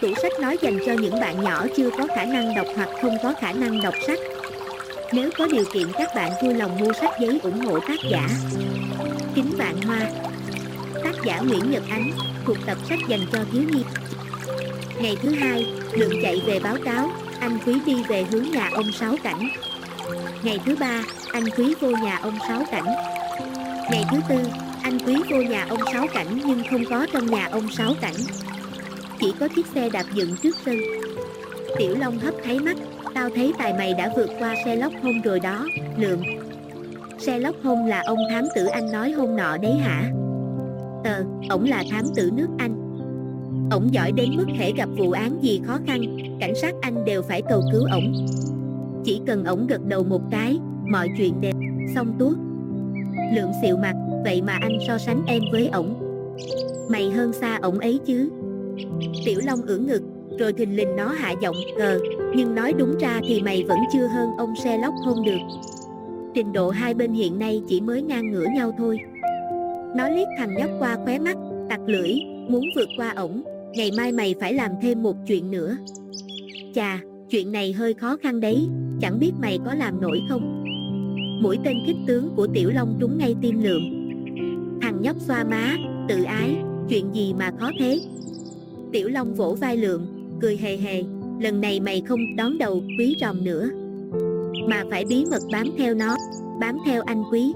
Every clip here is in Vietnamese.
Tủ sách nói dành cho những bạn nhỏ chưa có khả năng đọc hoặc không có khả năng đọc sách. Nếu có điều kiện các bạn vui lòng mua sách giấy ủng hộ tác giả. Kính vạn hoa. Tác giả Nguyễn Nhật Ánh Thuộc tập sách dành cho thiếu nhi. Ngày thứ hai, Lượng chạy về báo cáo Anh Quý đi về hướng nhà ông Sáu Cảnh. Ngày thứ ba, anh Quý vô nhà ông Sáu Cảnh. Ngày thứ tư, anh Quý vô nhà ông Sáu Cảnh nhưng không có trong nhà ông Sáu Cảnh. Chỉ có chiếc xe đạp dựng trước sân. Tiểu Long hấp thấy mắt Tao thấy tài mày đã vượt qua xe lóc hôn rồi đó, Lượng Xe lóc hôn là ông thám tử anh nói hôn nọ đấy hả? Ờ, ổng là thám tử nước Anh. Ổng giỏi đến mức thể gặp vụ án gì khó khăn Cảnh sát Anh đều phải cầu cứu ổng. Chỉ cần ổng gật đầu một cái Mọi chuyện đều xong tuốt. Lượng xịu mặt Vậy mà anh so sánh em với ổng. Mày hơn xa ổng ấy chứ. Tiểu Long ưỡn ngực Rồi thình lình nó hạ giọng Ờ, nhưng nói đúng ra thì mày vẫn chưa hơn ông xe lóc hôn được. Trình độ hai bên hiện nay chỉ mới ngang ngửa nhau thôi. Nó liếc thằng nhóc qua khóe mắt Tặc lưỡi, muốn vượt qua ổng Ngày mai mày phải làm thêm một chuyện nữa. Chà, chuyện này hơi khó khăn đấy Chẳng biết mày có làm nổi không? Mũi tên khích tướng của Tiểu Long trúng ngay tim lượng Thằng nhóc xoa má, tự ái Chuyện gì mà khó thế? Tiểu Long vỗ vai lượng, cười hề hề Lần này mày không đón đầu quý ròm nữa. Mà phải bí mật bám theo nó Bám theo anh quý.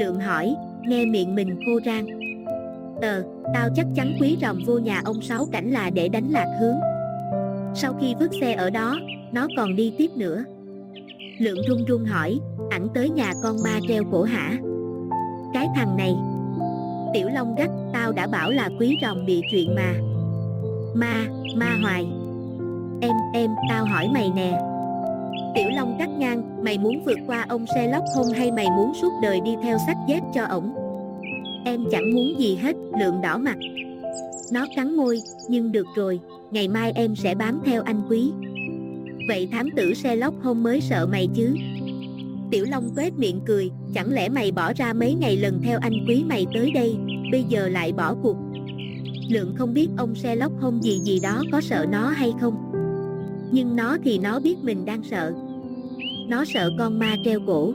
Lượng hỏi, nghe miệng mình khô rang. Ờ, tao chắc chắn quý ròm vô nhà ông Sáu Cảnh là để đánh lạc hướng. Sau khi vứt xe ở đó, nó còn đi tiếp nữa. Lượng run run hỏi, ảnh tới nhà con ma treo cổ hả? Cái thằng này. Tiểu Long gắt, tao đã bảo là quý ròm bị chuyện mà. Ma, ma hoài. Em, em, tao hỏi mày nè. Tiểu Long cắt ngang, mày muốn vượt qua ông xe lóc hôn hay mày muốn suốt đời đi theo sách dép cho ổng? Em chẳng muốn gì hết, lượng đỏ mặt. Nó cắn môi, nhưng được rồi, ngày mai em sẽ bám theo anh quý. Vậy thám tử xe lóc hôn mới sợ mày chứ? Tiểu Long quét miệng cười, chẳng lẽ mày bỏ ra mấy ngày lần theo anh quý mày tới đây, bây giờ lại bỏ cuộc? Lượng không biết ông Sherlock Holmes gì gì đó có sợ nó hay không. Nhưng nó thì nó biết mình đang sợ. Nó sợ con ma treo cổ.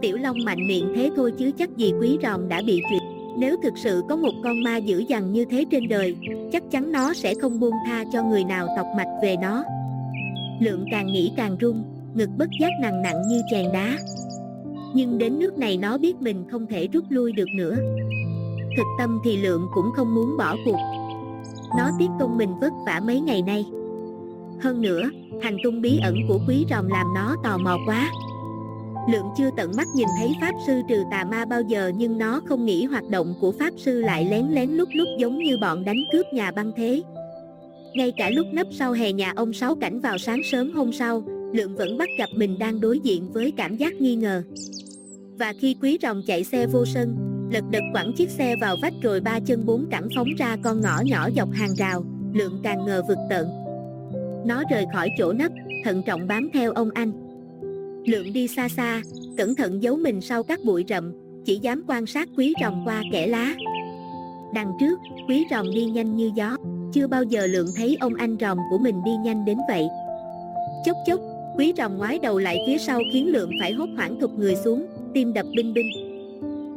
Tiểu Long mạnh miệng thế thôi chứ chắc gì quý ròm đã bị chuyện. Nếu thực sự có một con ma dữ dằn như thế trên đời, Chắc chắn nó sẽ không buông tha cho người nào tọc mạch về nó. Lượng càng nghĩ càng run, Ngực bất giác nặng nặng như chèn đá. Nhưng đến nước này nó biết mình không thể rút lui được nữa. Thực tâm thì Lượng cũng không muốn bỏ cuộc Nó tiếc công mình vất vả mấy ngày nay Hơn nữa, hành tung bí ẩn của quý ròm làm nó tò mò quá Lượng chưa tận mắt nhìn thấy Pháp Sư trừ tà ma bao giờ nhưng nó không nghĩ hoạt động của Pháp Sư lại lén lén lúc lúc giống như bọn đánh cướp nhà băng thế. Ngay cả lúc nấp sau hè nhà ông Sáu Cảnh vào sáng sớm hôm sau, Lượng vẫn bắt gặp mình đang đối diện với cảm giác nghi ngờ. Và khi quý rồng chạy xe vô sân, lật đật quẳng chiếc xe vào vách rồi ba chân bốn cẳng phóng ra con ngõ nhỏ dọc hàng rào, Lượng càng ngờ vực tợn. Nó rời khỏi chỗ nấp, thận trọng bám theo ông anh. Lượng đi xa xa, cẩn thận giấu mình sau các bụi rậm, chỉ dám quan sát quý rồng qua kẽ lá. Đằng trước, quý rồng đi nhanh như gió, chưa bao giờ lượng thấy ông anh rồng của mình đi nhanh đến vậy. Chốc chốc, quý rồng ngoái đầu lại phía sau khiến lượng phải hốt hoảng thụt người xuống, tim đập binh binh.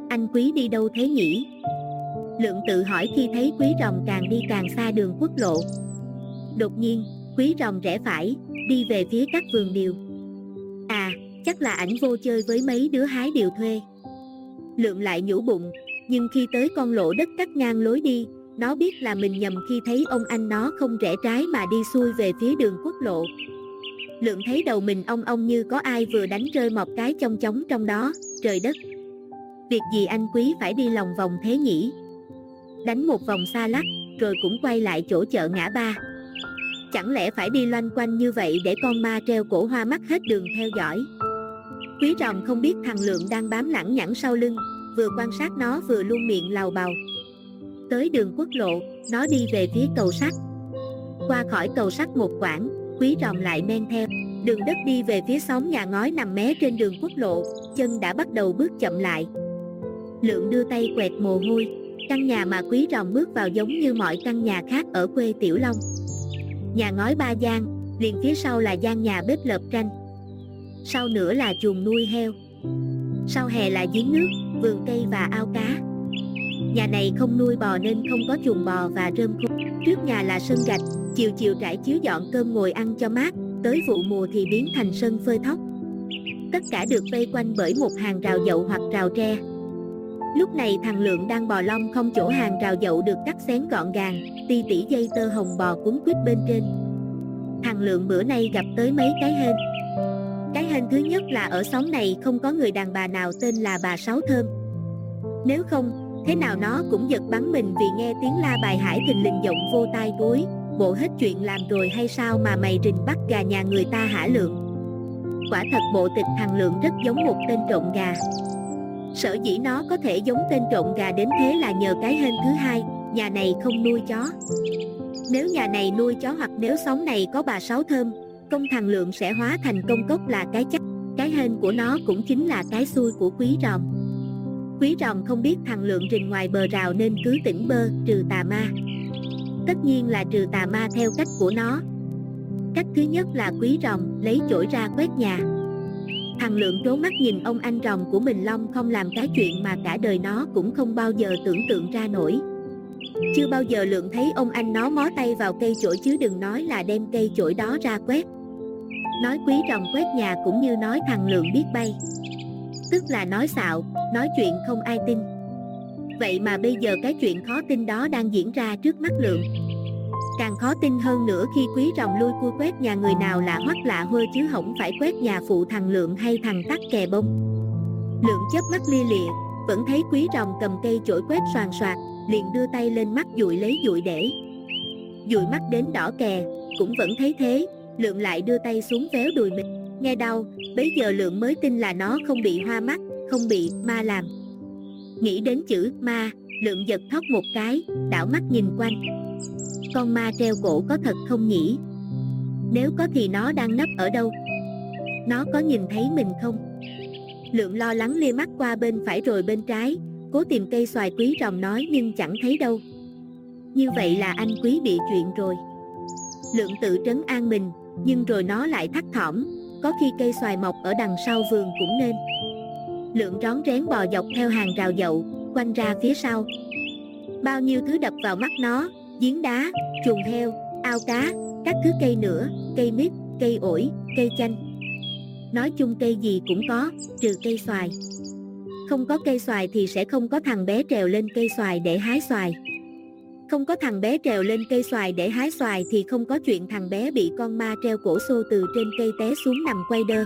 Anh quý đi đâu thế nhỉ? Lượng tự hỏi khi thấy quý rồng càng đi càng xa đường quốc lộ. Đột nhiên, quý rồng rẽ phải, đi về phía các vườn điều. À, chắc là ảnh vô chơi với mấy đứa hái điều thuê. Lượng lại nhủ bụng, nhưng khi tới con lộ đất cắt ngang lối đi, nó biết là mình nhầm khi thấy ông anh nó không rẽ trái mà đi xuôi về phía đường quốc lộ. Lượng thấy đầu mình ong ong như có ai vừa đánh rơi một cái trong chóng trong đó, trời đất. Việc gì anh quý phải đi lòng vòng thế nhỉ? Đánh một vòng xa lắc, rồi cũng quay lại chỗ chợ ngã ba. Chẳng lẽ phải đi loanh quanh như vậy để con ma treo cổ hoa mắt hết đường theo dõi? Quý ròm không biết thằng Lượng đang bám lẳng nhẳng sau lưng, vừa quan sát nó vừa luôn miệng lào bào. Tới đường quốc lộ, nó đi về phía cầu sắt. Qua khỏi cầu sắt một quãng, quý ròm lại men theo. Đường đất đi về phía xóm nhà ngói nằm mé trên đường quốc lộ, chân đã bắt đầu bước chậm lại. Lượng đưa tay quẹt mồ hôi. Căn nhà mà quý rồng bước vào giống như mọi căn nhà khác ở quê Tiểu Long. Nhà ngói ba gian, liền phía sau là gian nhà bếp lợp tranh. Sau nữa là chuồng nuôi heo. Sau hè là giếng nước, vườn cây và ao cá. Nhà này không nuôi bò nên không có chuồng bò và rơm khô. Trước nhà là sân gạch, chiều chiều trải chiếu dọn cơm ngồi ăn cho mát, tới vụ mùa thì biến thành sân phơi thóc. Tất cả được vây quanh bởi một hàng rào dậu hoặc rào tre. Lúc này thằng Lượng đang bò long không chỗ hàng rào dậu được cắt xén gọn gàng, ti tỉ dây tơ hồng bò cuốn quýt bên trên. Thằng Lượng bữa nay gặp tới mấy cái hên. Cái hên thứ nhất là ở xóm này không có người đàn bà nào tên là bà Sáu Thơm. Nếu không, thế nào nó cũng giật bắn mình vì nghe tiếng la bài hải thình lình giọng vô tai gối, bộ hết chuyện làm rồi hay sao mà mày rình bắt gà nhà người ta hả Lượng. Quả thật bộ tịch thằng Lượng rất giống một tên trộm gà. Sở dĩ nó có thể giống tên trộm gà đến thế là nhờ cái hên thứ hai, nhà này không nuôi chó. Nếu nhà này nuôi chó hoặc nếu xóm này có bà Sáu Thơm, công thằng Lượng sẽ hóa thành công cốc là cái chắc. Cái hên của nó cũng chính là cái xui của quý ròm. Quý ròm không biết thằng Lượng rình ngoài bờ rào nên cứ tỉnh bơ, trừ tà ma. Tất nhiên là trừ tà ma theo cách của nó. Cách thứ nhất là quý ròm lấy chổi ra quét nhà. Thằng Lượng trố mắt nhìn ông anh rồng của mình Long không làm cái chuyện mà cả đời nó cũng không bao giờ tưởng tượng ra nổi. Chưa bao giờ Lượng thấy ông anh nó mó tay vào cây chổi chứ đừng nói là đem cây chổi đó ra quét. Nói quý rồng quét nhà cũng như nói thằng Lượng biết bay. Tức là nói xạo, nói chuyện không ai tin. Vậy mà bây giờ cái chuyện khó tin đó đang diễn ra trước mắt Lượng. Càng khó tin hơn nữa khi quý rồng lui cua quét nhà người nào lạ hoắc lạ hơi chứ không phải quét nhà phụ thằng Lượng hay thằng tắc kè bông. Lượng chớp mắt lia lịa, vẫn thấy quý rồng cầm cây chổi quét soàn soạt, liền đưa tay lên mắt dụi lấy dụi để. Dụi mắt đến đỏ kè, cũng vẫn thấy thế, Lượng lại đưa tay xuống véo đùi mình. Nghe đau, bấy giờ Lượng mới tin là nó không bị hoa mắt, không bị ma làm. Nghĩ đến chữ ma, Lượng giật thót một cái, đảo mắt nhìn quanh. Con ma treo cổ có thật không nhỉ? Nếu có thì nó đang nấp ở đâu? Nó có nhìn thấy mình không? Lượng lo lắng lia mắt qua bên phải rồi bên trái, cố tìm cây xoài quý rồng nói nhưng chẳng thấy đâu. Như vậy là anh quý bị chuyện rồi. Lượng tự trấn an mình, nhưng rồi nó lại thắt thỏm, có khi cây xoài mọc ở đằng sau vườn cũng nên. Lượng rón rén bò dọc theo hàng rào dậu, quanh ra phía sau. Bao nhiêu thứ đập vào mắt nó, giếng đá, chuồng heo, ao cá, các thứ cây nữa, cây mít, cây ổi, cây chanh. Nói chung cây gì cũng có, trừ cây xoài. Không có cây xoài thì sẽ không có thằng bé trèo lên cây xoài để hái xoài. Không có thằng bé trèo lên cây xoài để hái xoài thì không có chuyện thằng bé bị con ma treo cổ xô từ trên cây té xuống nằm quay đơ.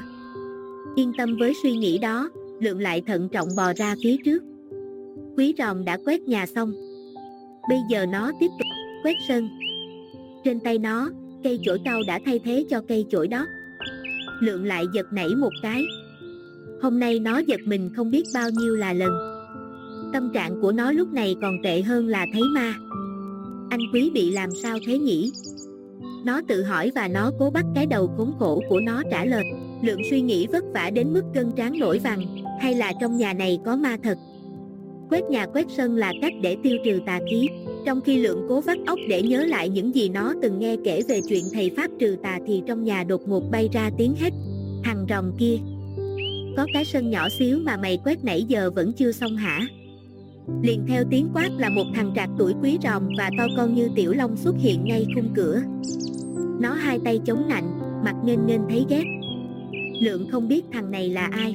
Yên tâm với suy nghĩ đó, lượng lại thận trọng bò ra phía trước. Quý ròm đã quét nhà xong. Bây giờ nó tiếp tục quét sân. Trên tay nó, cây chổi cao đã thay thế cho cây chổi đó. Lượng lại giật nảy một cái. Hôm nay nó giật mình không biết bao nhiêu là lần. Tâm trạng của nó lúc này còn tệ hơn là thấy ma. Anh quý bị làm sao thế nhỉ? Nó tự hỏi và nó cố bắt cái đầu khốn khổ của nó trả lời. Lượng suy nghĩ vất vả đến mức cân tráng nổi vàng, hay là trong nhà này có ma thật? Quét nhà quét sân là cách để tiêu trừ tà khí. Trong khi lượng cố vắt óc để nhớ lại những gì nó từng nghe kể về chuyện thầy Pháp trừ tà thì trong nhà đột ngột bay ra tiếng hét. Thằng rồng kia. Có cái sân nhỏ xíu mà mày quét nãy giờ vẫn chưa xong hả? Liền theo tiếng quát là một thằng trạc tuổi quý ròm và to con như tiểu long xuất hiện ngay khung cửa. Nó hai tay chống nạnh, mặt nghênh nghênh thấy ghét. Lượng không biết thằng này là ai.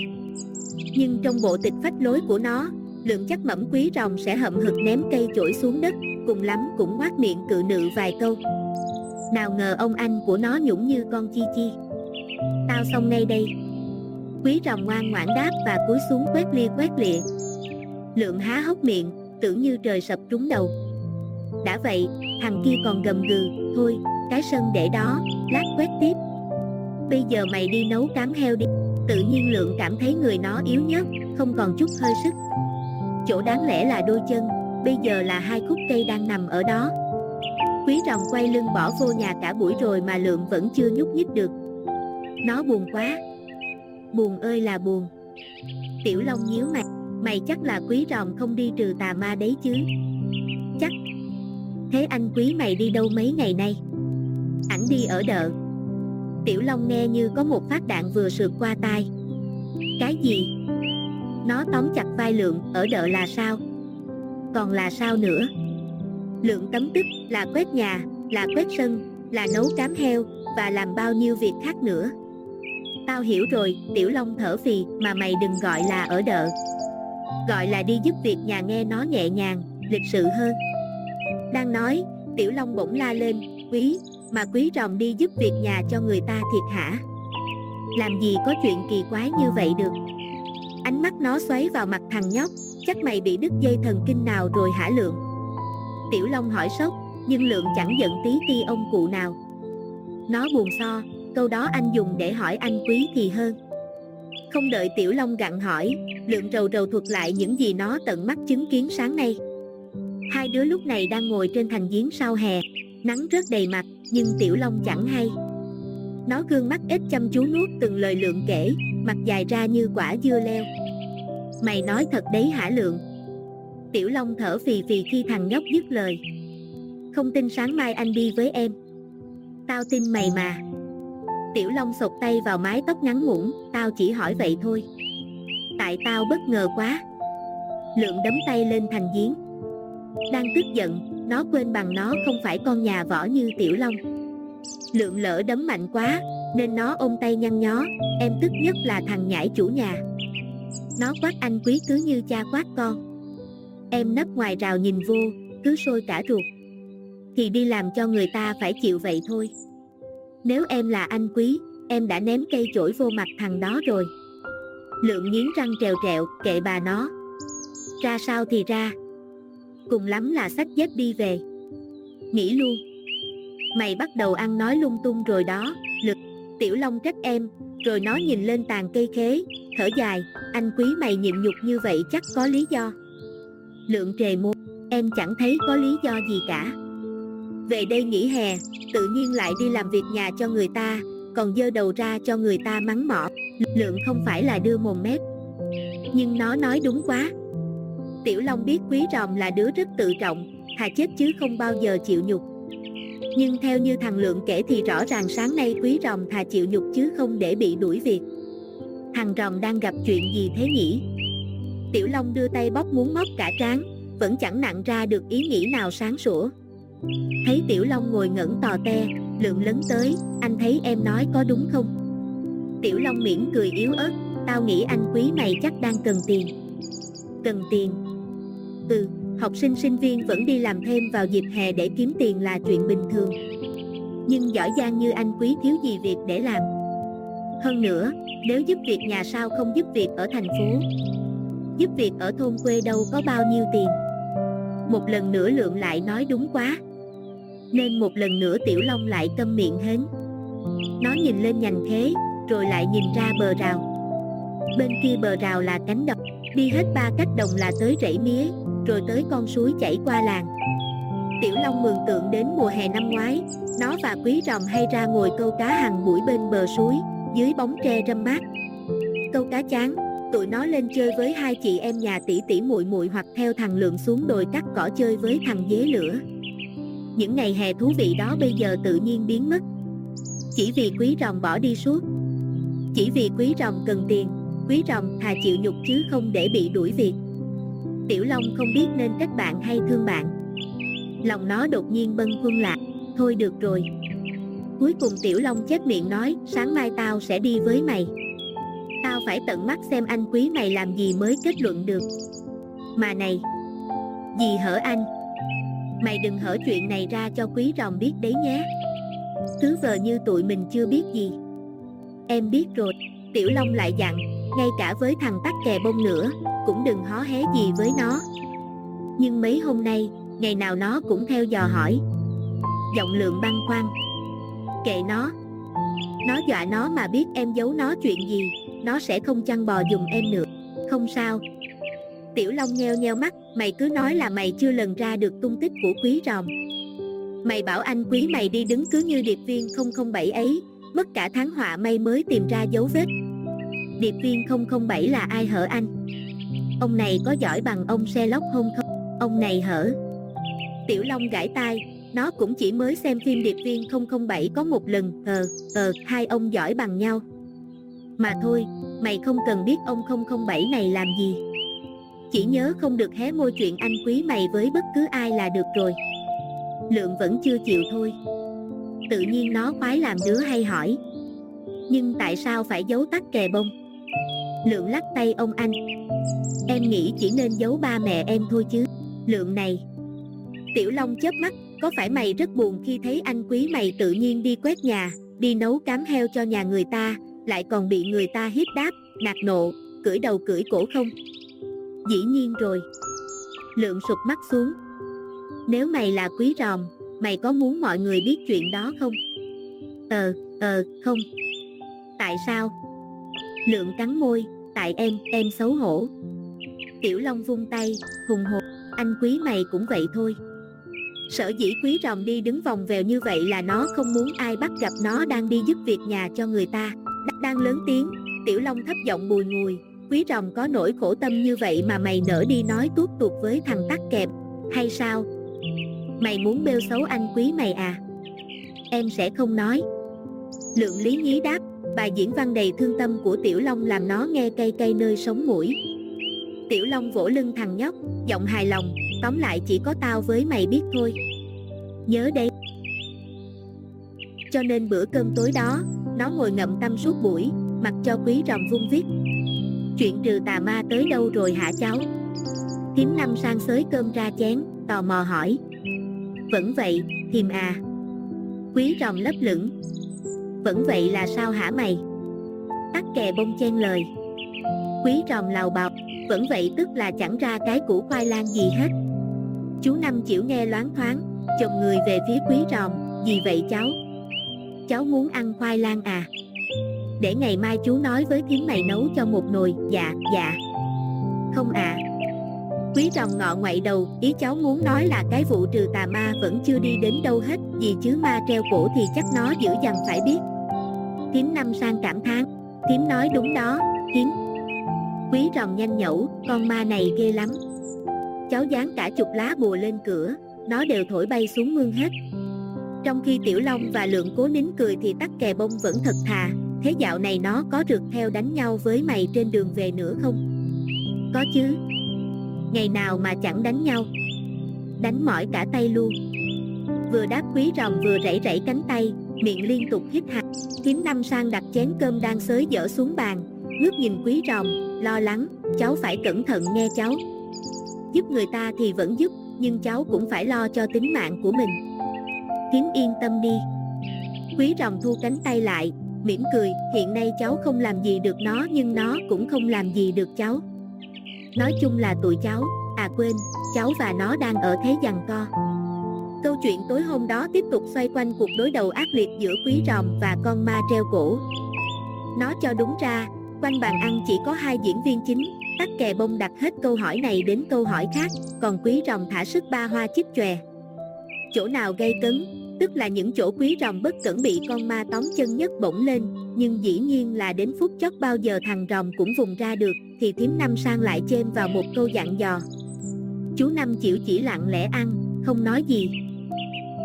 Nhưng trong bộ tịch phách lối của nó, lượng chắc mẩm quý rồng sẽ hậm hực ném cây chổi xuống đất, cùng lắm cũng ngoác miệng cự nữ vài câu. Nào ngờ ông anh của nó nhũng như con chi chi. Tao xong ngay đây. Quý rồng ngoan ngoãn đáp và cúi xuống quét lia quét lịa. Lượng há hốc miệng, tưởng như trời sập trúng đầu. Đã vậy, thằng kia còn gầm gừ, thôi, cái sân để đó, lát quét tiếp. Bây giờ mày đi nấu cám heo đi. Tự nhiên lượng cảm thấy người nó yếu nhất, không còn chút hơi sức. Chỗ đáng lẽ là đôi chân, bây giờ là hai khúc cây đang nằm ở đó. Quý rồng quay lưng bỏ vô nhà cả buổi rồi mà lượng vẫn chưa nhúc nhích được. Nó buồn quá. Buồn ơi là buồn. Tiểu Long nhíu mày, mày chắc là quý rồng không đi trừ tà ma đấy chứ. chắc. Thế anh quý mày đi đâu mấy ngày nay? Ảnh đi ở đợ. Tiểu Long nghe như có một phát đạn vừa sượt qua tai. Cái gì? Nó tóm chặt vai Lượng, ở đợ là sao? Còn là sao nữa? Lượng tấm tức là quét nhà, là quét sân, là nấu cám heo, và làm bao nhiêu việc khác nữa. Tao hiểu rồi, Tiểu Long thở phì, mà mày đừng gọi là ở đợ. Gọi là đi giúp việc nhà nghe nó nhẹ nhàng, lịch sự hơn. Đang nói, Tiểu Long bỗng la lên, quý, mà quý ròm đi giúp việc nhà cho người ta thiệt hả? Làm gì có chuyện kỳ quái như vậy được? Ánh mắt nó xoáy vào mặt thằng nhóc, chắc mày bị đứt dây thần kinh nào rồi hả Lượng? Tiểu Long hỏi sốc, nhưng Lượng chẳng giận tí ti ông cụ nào. Nó buồn so, câu đó anh dùng để hỏi anh quý thì hơn. Không đợi Tiểu Long gặn hỏi, Lượng rầu rầu thuật lại những gì nó tận mắt chứng kiến sáng nay. Hai đứa lúc này đang ngồi trên thành giếng sau hè, nắng rớt đầy mặt, nhưng Tiểu Long chẳng hay. Nó gương mắt ít chăm chú nuốt từng lời Lượng kể, mặt dài ra như quả dưa leo. Mày nói thật đấy hả Lượng? Tiểu Long thở phì phì khi thằng nhóc dứt lời. Không tin sáng mai anh đi với em. Tao tin mày mà. Tiểu Long sột tay vào mái tóc ngắn ngủn, tao chỉ hỏi vậy thôi. Tại tao bất ngờ quá. Lượng đấm tay lên thành giếng. Đang tức giận, nó quên bằng nó không phải con nhà võ như Tiểu Long. Lượng lỡ đấm mạnh quá, nên nó ôm tay nhăn nhó, em tức nhất là thằng nhãi chủ nhà. Nó quát anh quý cứ như cha quát con. Em nấp ngoài rào nhìn vô, cứ sôi cả ruột. Thì đi làm cho người ta phải chịu vậy thôi. Nếu em là anh quý, em đã ném cây chổi vô mặt thằng đó rồi. Lượng nghiến răng trèo trẹo, kệ bà nó. Ra sao thì ra. Cùng lắm là sách dép đi về. Nghĩ luôn. Mày bắt đầu ăn nói lung tung rồi đó, lực. Tiểu Long trách em, rồi nó nhìn lên tàn cây khế, thở dài, anh quý mày nhịn nhục như vậy chắc có lý do. Lượng trề mua em chẳng thấy có lý do gì cả. Về đây nghỉ hè, tự nhiên lại đi làm việc nhà cho người ta, còn dơ đầu ra cho người ta mắng mỏ. Lượng không phải là đưa mồm mép. Nhưng nó nói đúng quá. Tiểu Long biết Quý Ròm là đứa rất tự trọng, thà chết chứ không bao giờ chịu nhục. Nhưng theo như thằng Lượng kể thì rõ ràng sáng nay Quý Ròm thà chịu nhục chứ không để bị đuổi việc. Thằng Ròm đang gặp chuyện gì thế nhỉ? Tiểu Long đưa tay bóp muốn móc cả trán, vẫn chẳng nặng ra được ý nghĩ nào sáng sủa. Thấy Tiểu Long ngồi ngẩn tò te, lượng lớn tới, anh thấy em nói có đúng không? Tiểu Long miễn cười yếu ớt, tao nghĩ anh quý mày chắc đang cần tiền. Cần tiền? Ừ, học sinh sinh viên vẫn đi làm thêm vào dịp hè để kiếm tiền là chuyện bình thường. Nhưng giỏi giang như anh quý thiếu gì việc để làm. Hơn nữa, nếu giúp việc nhà sao không giúp việc ở thành phố? Giúp việc ở thôn quê đâu có bao nhiêu tiền. Một lần nữa lượng lại nói đúng quá nên một lần nữa Tiểu Long lại câm miệng hến. Nó nhìn lên nhành thế, rồi lại nhìn ra bờ rào. Bên kia bờ rào là cánh đồng, đi hết ba cách đồng là tới rẫy mía, rồi tới con suối chảy qua làng. Tiểu Long mường tượng đến mùa hè năm ngoái, nó và Quý Ròm hay ra ngồi câu cá hàng buổi bên bờ suối, dưới bóng tre râm mát. Câu cá chán, tụi nó lên chơi với hai chị em nhà tỷ tỷ muội muội hoặc theo thằng Lượng xuống đồi cắt cỏ chơi với thằng dế lửa. Những ngày hè thú vị đó bây giờ tự nhiên biến mất. Chỉ vì quý rồng bỏ đi suốt. Chỉ vì quý rồng cần tiền quý rồng thà chịu nhục chứ không để bị đuổi việc. Tiểu long không biết nên trách bạn hay thương bạn. Lòng nó đột nhiên bâng khuâng lạc thôi được rồi cuối cùng tiểu long chép miệng nói, sáng mai tao sẽ đi với mày. Tao phải tận mắt xem anh quý mày làm gì mới kết luận được. Mà này gì hở anh. Mày đừng hở chuyện này ra cho quý rồng biết đấy nhé. Cứ vờ như tụi mình chưa biết gì. Em biết rồi. Tiểu Long lại dặn, Ngay cả với thằng tắc kè bông nữa, Cũng đừng hó hé gì với nó. Nhưng mấy hôm nay, Ngày nào nó cũng theo dò hỏi. Giọng lượng băng khoăn Kệ nó Nó dọa nó mà biết em giấu nó chuyện gì Nó sẽ không chăn bò dùng em nữa Không sao Tiểu Long nheo nheo mắt, mày cứ nói là mày chưa lần ra được tung tích của quý ròm. Mày bảo anh quý mày đi đứng cứ như điệp viên 007 ấy, mất cả tháng họa may mới tìm ra dấu vết. Điệp viên 007 là ai hở anh? Ông này có giỏi bằng ông Sherlock Holmes không? Ông này hở. Tiểu Long gãi tai, nó cũng chỉ mới xem phim Điệp viên 007 có một lần, ờ, ờ, hai ông giỏi bằng nhau. Mà thôi, mày không cần biết ông 007 này làm gì. Chỉ nhớ không được hé môi chuyện anh quý mày với bất cứ ai là được rồi. Lượng vẫn chưa chịu thôi. Tự nhiên nó khoái làm đứa hay hỏi. Nhưng tại sao phải giấu tắt kè bông? Lượng lắc tay ông anh. Em nghĩ chỉ nên giấu ba mẹ em thôi chứ. Lượng này. Tiểu Long chớp mắt, có phải mày rất buồn khi thấy anh quý mày tự nhiên đi quét nhà, đi nấu cám heo cho nhà người ta, lại còn bị người ta hiếp đáp, nạt nộ, cưỡi đầu cưỡi cổ không? Dĩ nhiên rồi. Lượng sụp mắt xuống. Nếu mày là quý ròm, mày có muốn mọi người biết chuyện đó không? Ờ, ờ, không. Tại sao? Lượng cắn môi, tại em, em xấu hổ. Tiểu Long vung tay, hùng hồn, anh quý mày cũng vậy thôi. Sở dĩ quý ròm đi đứng vòng vèo như vậy là nó không muốn ai bắt gặp nó đang đi giúp việc nhà cho người ta. Đang lớn tiếng, Tiểu Long thấp giọng bùi ngùi, quý ròm có nỗi khổ tâm như vậy mà mày nỡ đi nói tuốt tuột với thằng tắc kẹp, hay sao? Mày muốn bêu xấu anh quý mày à? Em sẽ không nói. Lượng lý nhí đáp, bài diễn văn đầy thương tâm của Tiểu Long làm nó nghe cay cay nơi sống mũi. Tiểu Long vỗ lưng thằng nhóc, giọng hài lòng, tóm lại chỉ có tao với mày biết thôi. Nhớ đấy. Cho nên bữa cơm tối đó, nó ngồi ngậm tâm suốt buổi, mặc cho quý ròm vung viết. Chuyện trừ tà ma tới đâu rồi hả cháu? Thím năm sang xới cơm ra chén, tò mò hỏi. Vẫn vậy, thìm à. Quý ròm lấp lửng. Vẫn vậy là sao hả mày? Tắc kè bông chen lời. Quý ròm lào bào, vẫn vậy tức là chẳng ra cái củ khoai lang gì hết. Chú Năm chịu nghe loáng thoáng, chồng người về phía quý ròm, gì vậy cháu? Cháu muốn ăn khoai lang à? Để ngày mai chú nói với thím mày nấu cho một nồi, dạ, dạ. Không à. Quý ròm ngọ ngoại đầu, ý cháu muốn nói là cái vụ trừ tà ma vẫn chưa đi đến đâu hết, vì chứ ma treo cổ thì chắc nó dữ dằn phải biết. Thím năm sang cảm thán, thím nói đúng đó, thím. Quý ròm nhanh nhẩu, con ma này ghê lắm. Cháu dán cả chục lá bùa lên cửa, nó đều thổi bay xuống mương hết. Trong khi Tiểu Long và Lượng cố nín cười thì tắc kè bông vẫn thật thà, thế dạo này nó có rượt theo đánh nhau với mày trên đường về nữa không? Có chứ. Ngày nào mà chẳng đánh nhau. Đánh mỏi cả tay luôn. Vừa đáp quý rồng vừa rẫy rẫy cánh tay, miệng liên tục hít hạt. Kiếm năm sang đặt chén cơm đang xới dở xuống bàn, ngước nhìn quý rồng, lo lắng, cháu phải cẩn thận nghe cháu. Giúp người ta thì vẫn giúp, nhưng cháu cũng phải lo cho tính mạng của mình. Thím yên tâm đi. Quý rồng thu cánh tay lại, mỉm cười, hiện nay cháu không làm gì được nó nhưng nó cũng không làm gì được cháu. Nói chung là tụi cháu, à quên, cháu và nó đang ở thế giằng co. Câu chuyện tối hôm đó tiếp tục xoay quanh cuộc đối đầu ác liệt giữa quý ròm và con ma treo cổ. Nó cho đúng ra, quanh bàn ăn chỉ có hai diễn viên chính, tắc kè bông đặt hết câu hỏi này đến câu hỏi khác, còn quý rồng thả sức ba hoa chích chòe. Chỗ nào gây cấn, tức là những chỗ quý rồng bất cẩn bị con ma tóm chân nhất bổng lên, nhưng dĩ nhiên là đến phút chót bao giờ thằng rồng cũng vùng ra được, thì thím năm sang lại chêm vào một câu dặn dò. Chú Năm chịu chỉ lặng lẽ ăn, không nói gì.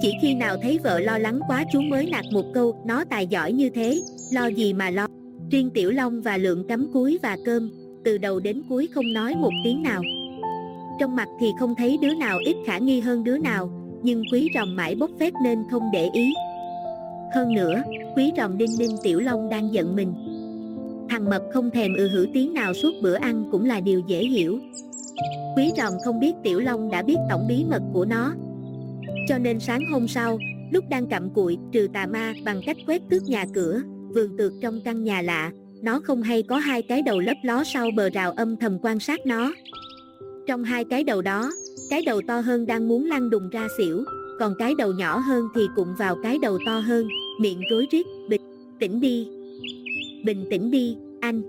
Chỉ khi nào thấy vợ lo lắng quá chú mới nạt một câu, nó tài giỏi như thế, lo gì mà lo. Riêng Tiểu Long và Lượng cắm cúi và cơm, từ đầu đến cuối không nói một tiếng nào. Trong mặt thì không thấy đứa nào ít khả nghi hơn đứa nào, nhưng quý rồng mãi bốc phét nên không để ý. Hơn nữa, quý rồng đinh ninh Tiểu Long đang giận mình. Thằng Mập không thèm ư hử tiếng nào suốt bữa ăn cũng là điều dễ hiểu. Quý rồng không biết Tiểu Long đã biết tổng bí mật của nó. Cho nên sáng hôm sau, lúc đang cặm cụi trừ tà ma bằng cách quét tước nhà cửa, vườn tược trong căn nhà lạ, nó không hay có hai cái đầu lấp ló sau bờ rào âm thầm quan sát nó. Trong hai cái đầu đó, cái đầu to hơn đang muốn lăn đùng ra xỉu, còn cái đầu nhỏ hơn thì cụm vào cái đầu to hơn, miệng rối rít, bịch, tỉnh đi. Bình tĩnh đi, anh.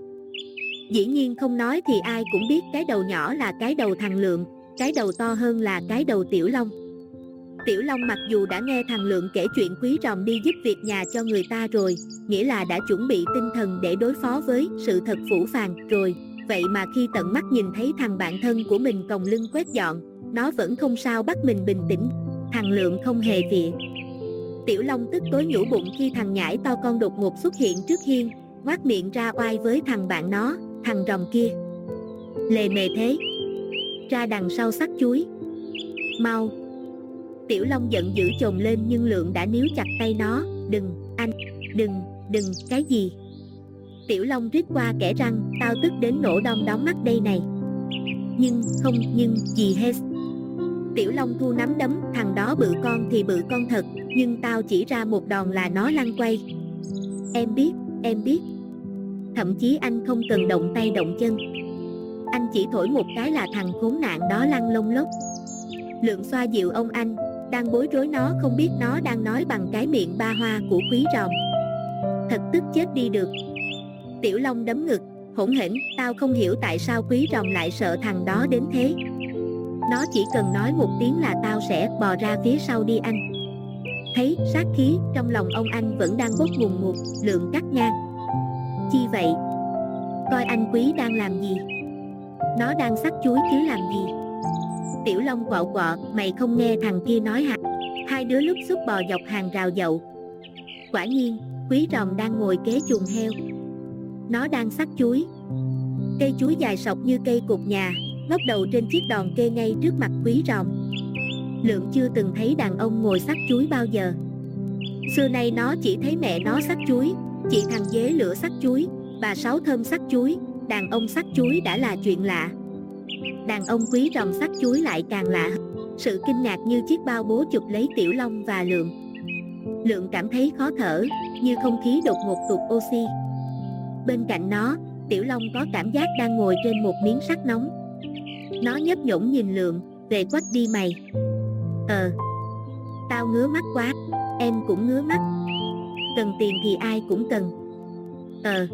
Dĩ nhiên không nói thì ai cũng biết cái đầu nhỏ là cái đầu thằng lượm, cái đầu to hơn là cái đầu Tiểu Long. Tiểu Long mặc dù đã nghe thằng Lượng kể chuyện quý ròm đi giúp việc nhà cho người ta rồi, nghĩa là đã chuẩn bị tinh thần để đối phó với sự thật phủ phàng rồi, vậy mà khi tận mắt nhìn thấy thằng bạn thân của mình còng lưng quét dọn, nó vẫn không sao bắt mình bình tĩnh, Thằng Lượng không hề vịa. Tiểu Long tức tối nhủ bụng khi thằng nhãi to con đột ngột xuất hiện trước hiên Ngoác miệng ra oai với thằng bạn nó, thằng rồng kia. Lề mề thế. Ra đằng sau sắc chuối. Mau. Tiểu Long giận dữ chồm lên nhưng Lượng đã níu chặt tay nó. Đừng, anh, đừng, đừng, cái gì? Tiểu Long rít qua kẻ răng Tao tức đến nổ đom đóm mắt đây này. Nhưng, không, nhưng, gì hết. Tiểu Long thu nắm đấm Thằng đó bự con thì bự con thật Nhưng tao chỉ ra một đòn là nó lăn quay. Em biết, em biết. Thậm chí anh không cần động tay động chân. Anh chỉ thổi một cái là thằng khốn nạn đó lăn lông lốc. Lượng xoa dịu ông anh đang bối rối nó không biết nó đang nói bằng cái miệng ba hoa của quý ròm Thật tức chết đi được Tiểu Long đấm ngực, hỗn hển, tao không hiểu tại sao quý rồng lại sợ thằng đó đến thế. Nó chỉ cần nói một tiếng là tao sẽ bò ra phía sau đi anh. Thấy sát khí trong lòng ông anh vẫn đang bốc ngùn ngụt, lượng cắt ngang. Chi vậy? Coi anh quý đang làm gì? Nó đang sắc chuối chứ làm gì? Tiểu Long quọ quọ, mày không nghe thằng kia nói hả? Hai đứa lúc xúc bò dọc hàng rào dậu. Quả nhiên, quý rồng đang ngồi kế chuồng heo, nó đang sắc chuối. Cây chuối dài sọc như cây cột nhà Ngóc đầu trên chiếc đòn kê ngay trước mặt quý ròm Lượng chưa từng thấy đàn ông ngồi sắc chuối bao giờ. Xưa nay nó chỉ thấy mẹ nó sắc chuối Chị thằng dế lửa sắc chuối Bà sáu thơm sắc chuối Đàn ông sắc chuối đã là chuyện lạ. Đàn ông quý rồng sắc chuối lại càng lạ. Sự kinh ngạc như chiếc bao bố chụp lấy tiểu long và lượng. Lượng cảm thấy khó thở Như không khí đột ngột tụt oxy. Bên cạnh nó, Tiểu Long có cảm giác đang ngồi trên một miếng sắt nóng. Nó nhấp nhổm nhìn Lượng, về quách đi mày. Ờ Tao ngứa mắt quá, em cũng ngứa mắt. Cần tiền thì ai cũng cần. Ờ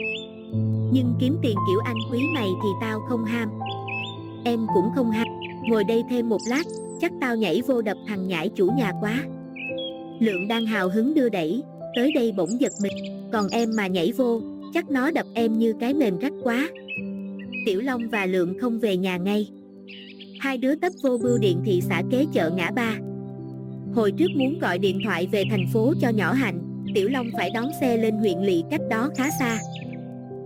Nhưng kiếm tiền kiểu anh quý mày thì tao không ham. Em cũng không hay. Ngồi đây thêm một lát, chắc tao nhảy vô đập thằng nhãi chủ nhà quá. Lượng đang hào hứng đưa đẩy, tới đây bỗng giật mình. Còn em mà nhảy vô, Chắc nó đập em như cái mềm rách quá. Tiểu Long và Lượng không về nhà ngay. Hai đứa tấp vô bưu điện thị xã kế chợ ngã ba. Hồi trước muốn gọi điện thoại về thành phố cho nhỏ Hạnh Tiểu Long phải đón xe lên huyện lỵ cách đó khá xa.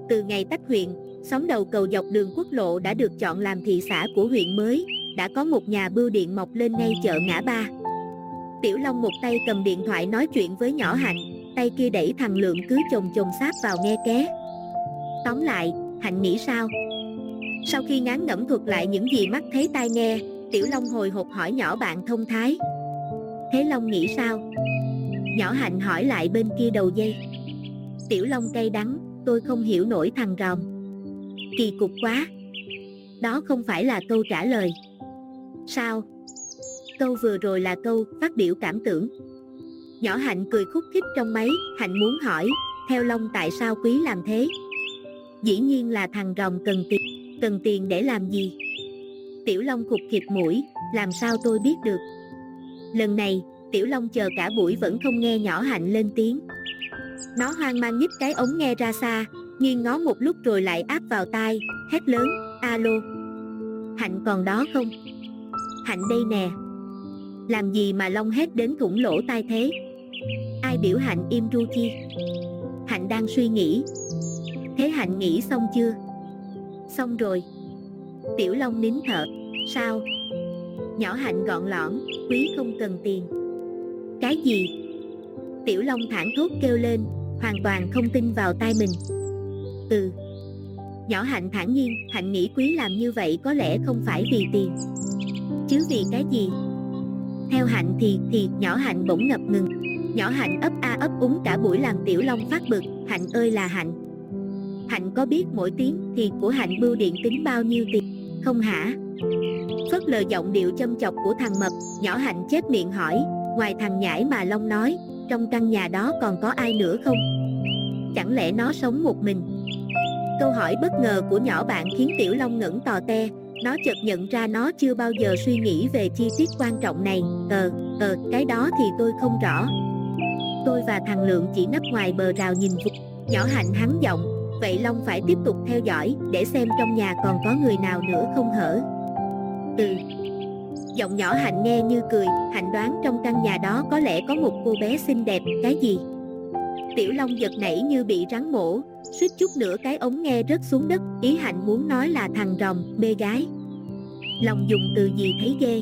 Từ ngày tách huyện, xóm đầu cầu dọc đường quốc lộ đã được chọn làm thị xã của huyện mới Đã có một nhà bưu điện mọc lên ngay chợ ngã ba Tiểu Long một tay cầm điện thoại nói chuyện với nhỏ Hạnh tay kia đẩy thằng Lượng cứ chồng chồng sáp vào nghe ké. Tóm lại, Hạnh nghĩ sao? Sau khi ngán ngẩm thuật lại những gì mắt thấy tai nghe, Tiểu Long hồi hộp hỏi nhỏ bạn thông thái. Thế Long nghĩ sao? Nhỏ Hạnh hỏi lại bên kia đầu dây. Tiểu Long cay đắng, tôi không hiểu nổi thằng ròm. Kỳ cục quá. Đó không phải là câu trả lời. Sao? Câu vừa rồi là câu phát biểu cảm tưởng. Nhỏ Hạnh cười khúc khích trong máy, Hạnh muốn hỏi, theo Long tại sao quý làm thế? Dĩ nhiên là thằng rồng cần tiền, cần tiền để làm gì? Tiểu Long khục khịt mũi, làm sao tôi biết được? Lần này, Tiểu Long chờ cả buổi vẫn không nghe nhỏ Hạnh lên tiếng. Nó hoang mang nhích cái ống nghe ra xa, nghiêng ngó một lúc rồi lại áp vào tai, hét lớn, alo. Hạnh còn đó không? Hạnh đây nè. Làm gì mà Long hét đến thủng lỗ tai thế? Ai biểu Hạnh im ru chi Hạnh đang suy nghĩ Thế Hạnh nghĩ xong chưa Xong rồi Tiểu Long nín thở Sao Nhỏ Hạnh gọn lõn Quý không cần tiền Cái gì Tiểu Long thản thốt kêu lên Hoàn toàn không tin vào tai mình Ừ. Nhỏ Hạnh thản nhiên, Hạnh nghĩ Quý làm như vậy có lẽ không phải vì tiền. Chứ vì cái gì? Theo Hạnh thì thì nhỏ Hạnh bỗng ngập ngừng. Nhỏ Hạnh ấp a ấp úng cả buổi làm Tiểu Long phát bực, Hạnh ơi là Hạnh. Hạnh có biết mỗi tiếng thì của Hạnh bưu điện tính bao nhiêu tiền? Không hả? Phớt lờ giọng điệu châm chọc của thằng Mập, Nhỏ Hạnh chép miệng hỏi, Ngoài thằng nhãi mà Long nói, Trong căn nhà đó còn có ai nữa không? Chẳng lẽ nó sống một mình? Câu hỏi bất ngờ của nhỏ bạn khiến Tiểu Long ngẩn tò te. Nó chợt nhận ra nó chưa bao giờ suy nghĩ về chi tiết quan trọng này. Ờ, ờ, cái đó thì tôi không rõ. Tôi và thằng Lượng chỉ nấp ngoài bờ rào nhìn vụt. Nhỏ hạnh hắn giọng Vậy Long phải tiếp tục theo dõi Để xem trong nhà còn có người nào nữa không hở? Ừ. Giọng nhỏ Hạnh nghe như cười, Hạnh đoán trong căn nhà đó có lẽ có một cô bé xinh đẹp, cái gì? Tiểu Long giật nảy như bị rắn mổ, suýt chút nữa cái ống nghe rớt xuống đất, ý Hạnh muốn nói là thằng rồng, bê gái. Lòng dùng từ gì thấy ghê.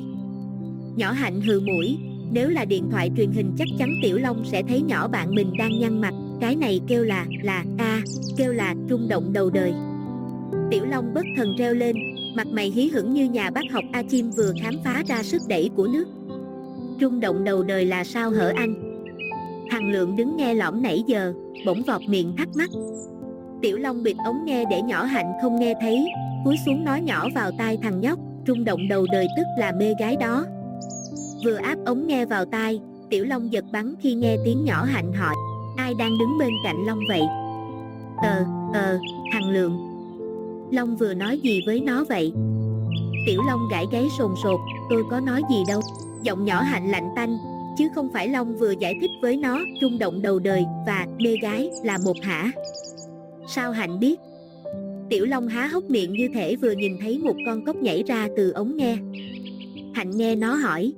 Nhỏ Hạnh hừ mũi, nếu là điện thoại truyền hình chắc chắn Tiểu Long sẽ thấy nhỏ bạn mình đang nhăn mặt, cái này kêu là, là, a kêu là, rung động đầu đời. Tiểu Long bất thần reo lên, mặt mày hí hửng như nhà bác học A Chim vừa khám phá ra sức đẩy của nước. Rung động đầu đời là sao hở anh? Thằng Lượng đứng nghe lõm nãy giờ, bỗng vọt miệng thắc mắc. Tiểu Long bịt ống nghe để nhỏ hạnh không nghe thấy, cúi xuống nói nhỏ vào tai thằng nhóc, rung động đầu đời tức là mê gái đó. Vừa áp ống nghe vào tai, Tiểu Long giật bắn khi nghe tiếng nhỏ hạnh hỏi, ai đang đứng bên cạnh Long vậy? Ờ, ờ, thằng Lượng. Long vừa nói gì với nó vậy? Tiểu Long gãi gáy sồn sột, tôi có nói gì đâu. Giọng nhỏ hạnh lạnh tanh, chứ không phải Long vừa giải thích với nó rung động đầu đời và mê gái là một hả? Sao hạnh biết? Tiểu Long há hốc miệng như thể vừa nhìn thấy một con cốc nhảy ra từ ống nghe. Hạnh nghe nó hỏi,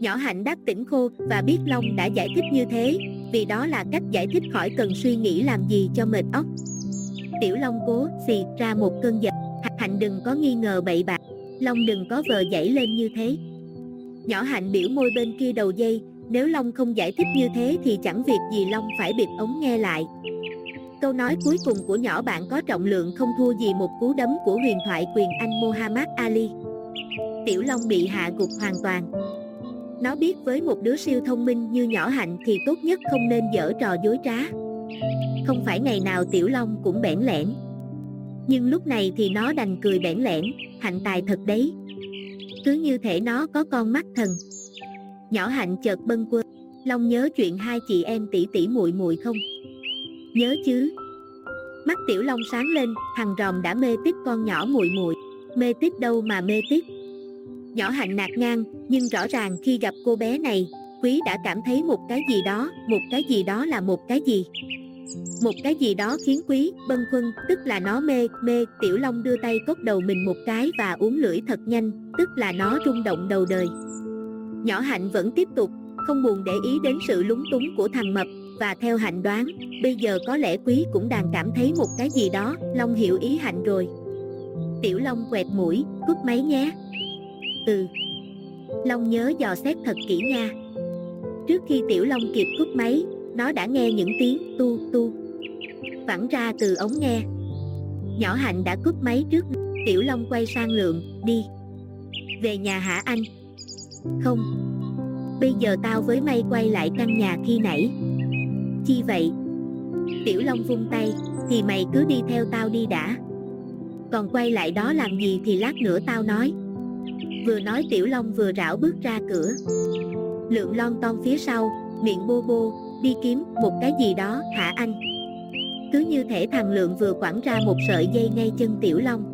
Nhỏ hạnh đáp tỉnh khô và biết Long đã giải thích như thế, vì đó là cách giải thích khỏi cần suy nghĩ làm gì cho mệt óc. Tiểu Long cố xì ra một cơn giận, hạnh đừng có nghi ngờ bậy bạ, Long đừng có vờ dãy lên như thế. Nhỏ hạnh biểu môi bên kia đầu dây, nếu Long không giải thích như thế thì chẳng việc gì Long phải bịt ống nghe lại. Câu nói cuối cùng của nhỏ bạn có trọng lượng không thua gì một cú đấm của huyền thoại quyền Anh Muhammad Ali. Tiểu Long bị hạ gục hoàn toàn. Nó biết với một đứa siêu thông minh như nhỏ hạnh thì tốt nhất không nên dở trò dối trá. Không phải ngày nào Tiểu Long cũng bẽn lẽn. Nhưng lúc này thì nó đành cười bẽn lẽn, hạnh tài thật đấy. Cứ như thể nó có con mắt thần. Nhỏ hạnh chợt bâng quơ, Long nhớ chuyện hai chị em tỷ tỷ muội muội không? Nhớ chứ. Mắt Tiểu Long sáng lên, thằng ròm đã mê tít con nhỏ muội muội. Mê tít đâu mà mê tít. Nhỏ hạnh nạt ngang, nhưng rõ ràng khi gặp cô bé này, Quý đã cảm thấy một cái gì đó, một cái gì đó là một cái gì. Một cái gì đó khiến Quý, bâng khuâng, tức là nó mê, mê, Tiểu Long đưa tay cốc đầu mình một cái và uống lưỡi thật nhanh, tức là nó rung động đầu đời. Nhỏ hạnh vẫn tiếp tục, không buồn để ý đến sự lúng túng của thằng Mập, và theo hạnh đoán, bây giờ có lẽ Quý cũng đang cảm thấy một cái gì đó, Long hiểu ý hạnh rồi. Tiểu Long quẹt mũi, cút máy nhé. Ừ. Long nhớ dò xét thật kỹ nha. Trước khi Tiểu Long kịp cút máy, nó đã nghe những tiếng tu tu vẳng ra từ ống nghe. Nhỏ Hạnh đã cút máy trước, Tiểu Long quay sang Lượng, đi. Về nhà hả anh? Không. Bây giờ tao với mây quay lại căn nhà khi nãy. Chi vậy? Tiểu Long vung tay, thì mày cứ đi theo tao đi đã. Còn quay lại đó làm gì thì lát nữa tao nói. Vừa nói Tiểu Long vừa rảo bước ra cửa Lượng lon ton phía sau, miệng bô bô, đi kiếm một cái gì đó hả anh Cứ như thể thằng Lượng vừa quẳng ra một sợi dây ngay chân Tiểu Long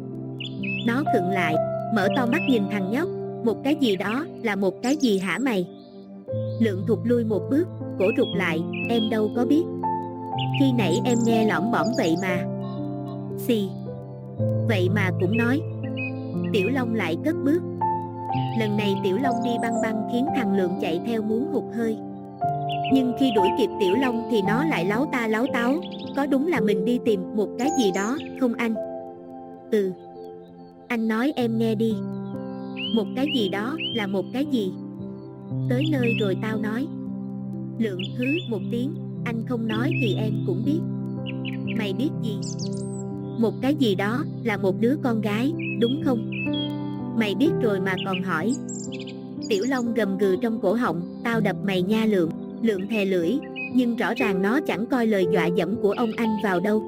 Nó khựng lại, mở to mắt nhìn thằng nhóc Một cái gì đó là một cái gì hả mày Lượng thụt lui một bước, cổ rụt lại, em đâu có biết. Khi nãy em nghe lõm bõm vậy mà. Xì. Vậy mà cũng nói. Tiểu Long lại cất bước. Lần này Tiểu Long đi băng băng khiến thằng Lượng chạy theo muốn hụt hơi. Nhưng khi đuổi kịp Tiểu Long thì nó lại láo ta láo táo. Có đúng là mình đi tìm một cái gì đó không anh? Ừ. Anh nói em nghe đi. Một cái gì đó là một cái gì? Tới nơi rồi tao nói. Lượng thứ một tiếng Anh không nói thì em cũng biết. Mày biết gì? Một cái gì đó là một đứa con gái, đúng không? Mày biết rồi mà còn hỏi. Tiểu Long gầm gừ trong cổ họng Tao đập mày nha lượng Lượng thè lưỡi Nhưng rõ ràng nó chẳng coi lời dọa dẫm của ông anh vào đâu.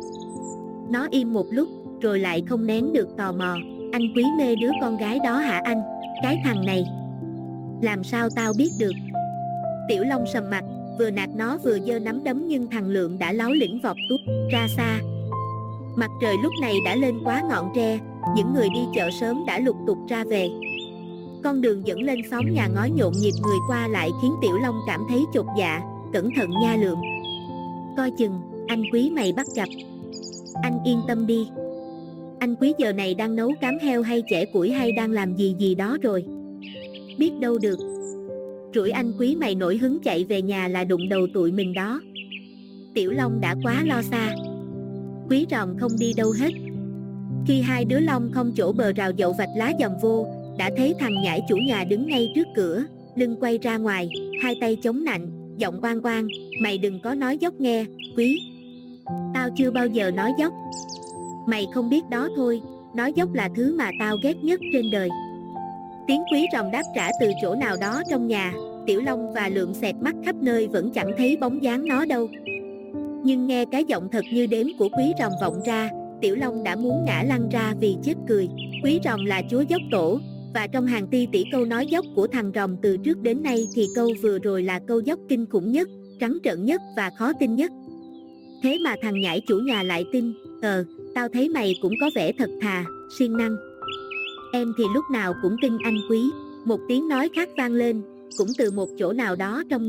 Nó im một lúc Rồi lại không nén được tò mò. Anh quý mê đứa con gái đó hả anh? Cái thằng này. Làm sao tao biết được? Tiểu Long sầm mặt. Vừa nạt nó vừa giơ nắm đấm Nhưng thằng Lượng đã láo lĩnh vọt tút ra xa Mặt trời lúc này đã lên quá ngọn tre những người đi chợ sớm đã lục tục ra về. Con đường dẫn lên xóm nhà ngói nhộn nhịp người qua lại khiến Tiểu Long cảm thấy chột dạ, cẩn thận nha lượng. Coi chừng, anh quý mày bắt gặp. Anh yên tâm đi. Anh quý giờ này đang nấu cám heo hay chẻ củi hay đang làm gì gì đó rồi. Biết đâu được. Rủi anh quý mày nổi hứng chạy về nhà là đụng đầu tụi mình đó. Tiểu Long đã quá lo xa. Quý ròm không đi đâu hết. Khi hai đứa Long không chỗ bờ rào dậu vạch lá dầm vô, đã thấy thằng nhãi chủ nhà đứng ngay trước cửa, lưng quay ra ngoài, hai tay chống nạnh, giọng quang quang, mày đừng có nói dốc nghe, quý. Tao chưa bao giờ nói dốc. Mày không biết đó thôi, nói dốc là thứ mà tao ghét nhất trên đời. Tiếng quý rồng đáp trả từ chỗ nào đó trong nhà, Tiểu Long và Lượng xẹt mắt khắp nơi vẫn chẳng thấy bóng dáng nó đâu. Nhưng nghe cái giọng thật như đếm của quý rồng vọng ra, Tiểu Long đã muốn ngã lăn ra vì chết cười. Quý rồng là chúa dốc tổ, và trong hàng ti tỷ câu nói dốc của thằng rồng từ trước đến nay thì câu vừa rồi là câu dốc kinh khủng nhất, trắng trợn nhất và khó tin nhất. Thế mà thằng nhãi chủ nhà lại tin, ờ, tao thấy mày cũng có vẻ thật thà, siêng năng. Em thì lúc nào cũng tin anh quý, một tiếng nói khác vang lên, cũng từ một chỗ nào đó trong